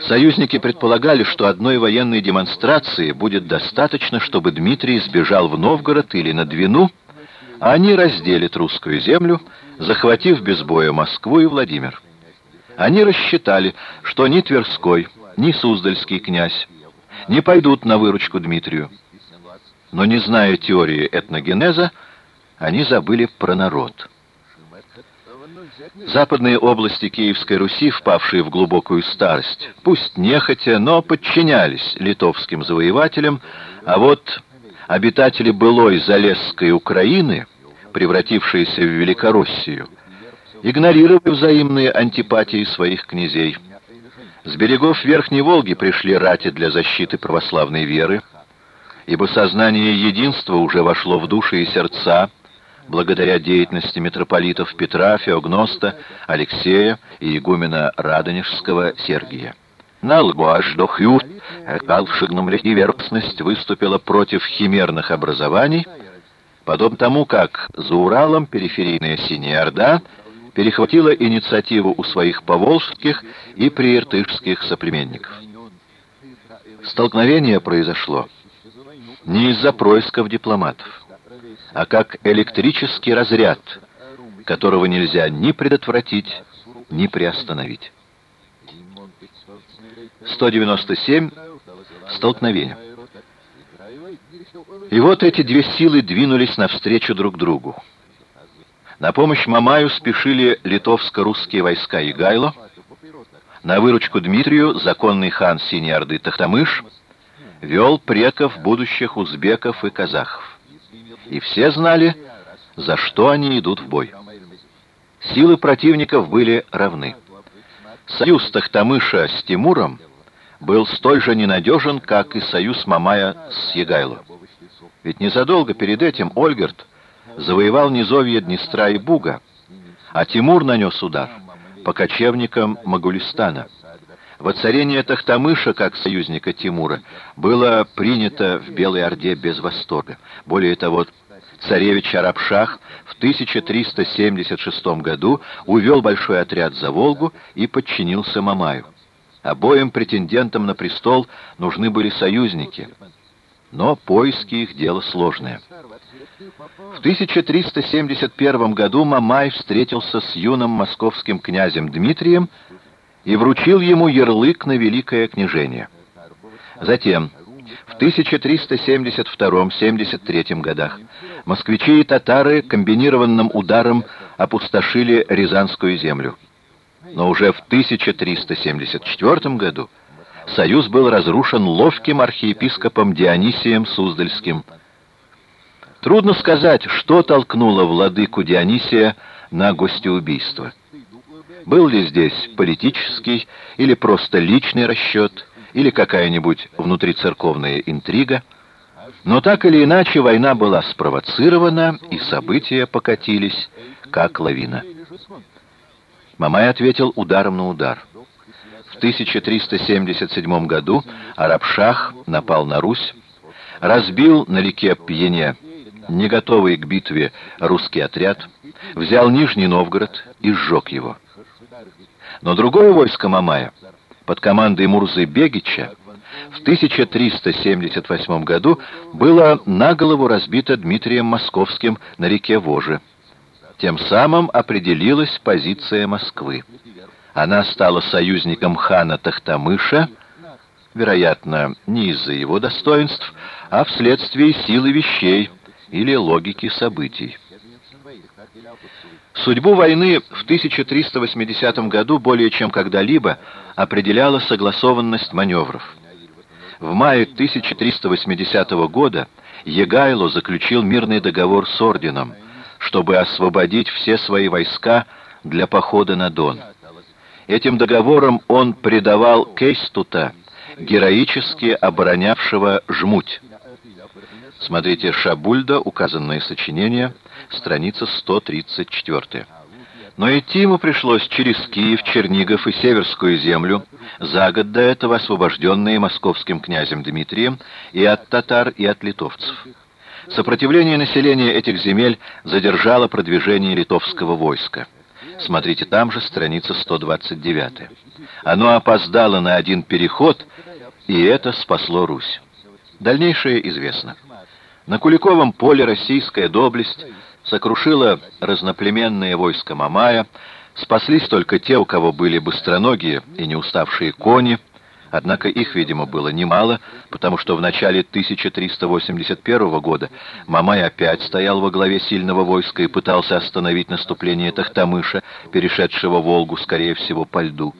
Союзники предполагали, что одной военной демонстрации будет достаточно, чтобы Дмитрий сбежал в Новгород или на Двину, а они разделят русскую землю, захватив без боя Москву и Владимир. Они рассчитали, что ни Тверской, ни Суздальский князь не пойдут на выручку Дмитрию. Но не зная теории этногенеза, они забыли про народ. Западные области Киевской Руси, впавшие в глубокую старость, пусть нехотя, но подчинялись литовским завоевателям, а вот обитатели былой Залесской Украины, превратившиеся в Великороссию, игнорировали взаимные антипатии своих князей. С берегов Верхней Волги пришли рати для защиты православной веры, ибо сознание единства уже вошло в души и сердца, благодаря деятельности митрополитов Петра, Феогноста, Алексея и игумена Радонежского Сергия. На Лгуаш-Дохю Калшигном верностность выступила против химерных образований, подобно тому, как за Уралом периферийная Синяя Орда перехватила инициативу у своих поволжских и прииртышских соплеменников. Столкновение произошло не из-за происков дипломатов а как электрический разряд, которого нельзя ни предотвратить, ни приостановить. 197. Столкновение. И вот эти две силы двинулись навстречу друг другу. На помощь Мамаю спешили литовско-русские войска Игайло, на выручку Дмитрию законный хан Синей Орды Тахтамыш вел преков будущих узбеков и казахов и все знали, за что они идут в бой. Силы противников были равны. Союз Тахтамыша с Тимуром был столь же ненадежен, как и союз Мамая с Егайло. Ведь незадолго перед этим Ольгерт завоевал низовье Днестра и Буга, а Тимур нанес удар по кочевникам Магулистана. Воцарение Тахтамыша как союзника Тимура было принято в Белой Орде без восторга. Более того, царевич Арабшах в 1376 году увел большой отряд за Волгу и подчинился Мамаю. Обоим претендентам на престол нужны были союзники, но поиски их дело сложное. В 1371 году Мамай встретился с юным московским князем Дмитрием, и вручил ему ярлык на великое княжение. Затем, в 1372-73 годах, москвичи и татары комбинированным ударом опустошили Рязанскую землю. Но уже в 1374 году союз был разрушен ловким архиепископом Дионисием Суздальским. Трудно сказать, что толкнуло владыку Дионисия на гостеубийство. Был ли здесь политический или просто личный расчет, или какая-нибудь внутрицерковная интрига, но так или иначе война была спровоцирована, и события покатились, как лавина. Мамай ответил ударом на удар. В 1377 году Арабшах напал на Русь, разбил на реке Пьене не готовый к битве русский отряд, взял Нижний Новгород и сжег его. Но другое войско Мамая, под командой Мурзы Бегича, в 1378 году было на голову разбито Дмитрием Московским на реке Воже. Тем самым определилась позиция Москвы. Она стала союзником хана Тахтамыша, вероятно, не из-за его достоинств, а вследствие силы вещей или логики событий. Судьбу войны в 1380 году более чем когда-либо определяла согласованность маневров. В мае 1380 года Егайло заключил мирный договор с орденом, чтобы освободить все свои войска для похода на Дон. Этим договором он предавал Кейстута, героически оборонявшего Жмуть. Смотрите Шабульда, указанное сочинение, страница 134. Но идти ему пришлось через Киев, Чернигов и Северскую землю, за год до этого освобожденные московским князем Дмитрием и от татар, и от литовцев. Сопротивление населения этих земель задержало продвижение литовского войска. Смотрите там же, страница 129. Оно опоздало на один переход, и это спасло Русь. Дальнейшее известно. На Куликовом поле российская доблесть сокрушила разноплеменное войско Мамая, спаслись только те, у кого были быстроногие и не уставшие кони, Однако их, видимо, было немало, потому что в начале 1381 года Мамай опять стоял во главе сильного войска и пытался остановить наступление Тахтамыша, перешедшего Волгу, скорее всего, по льду.